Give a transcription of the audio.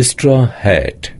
straw hat